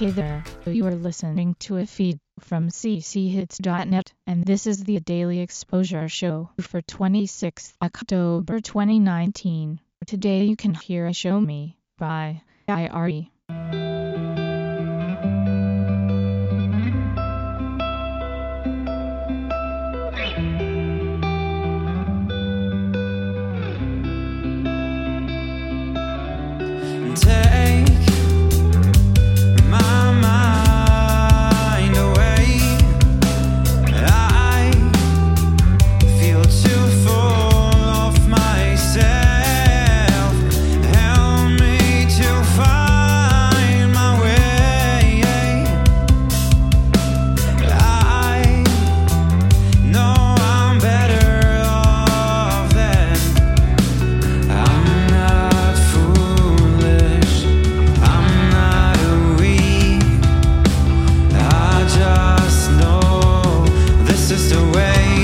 Hey there, you are listening to a feed from cchits.net, and this is the Daily Exposure Show for 26 October 2019. Today you can hear a Show Me by IRE.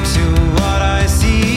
to what I see.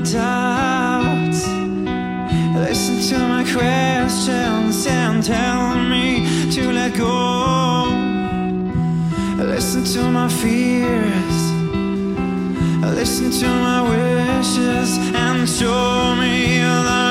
my doubts. Listen to my questions and tell me to let go. Listen to my fears. Listen to my wishes and show me love.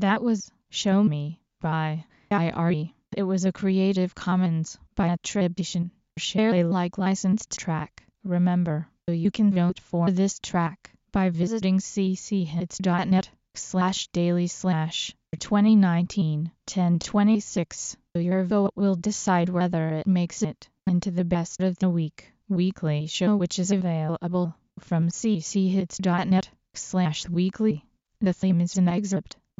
That was Show Me by IRE. It was a Creative Commons by attribution, share Alike licensed track. Remember, you can vote for this track by visiting cchits.net slash daily slash 2019 1026. Your vote will decide whether it makes it into the best of the week weekly show which is available from cchits.net slash weekly. The theme is an excerpt